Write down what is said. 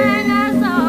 Anna saw.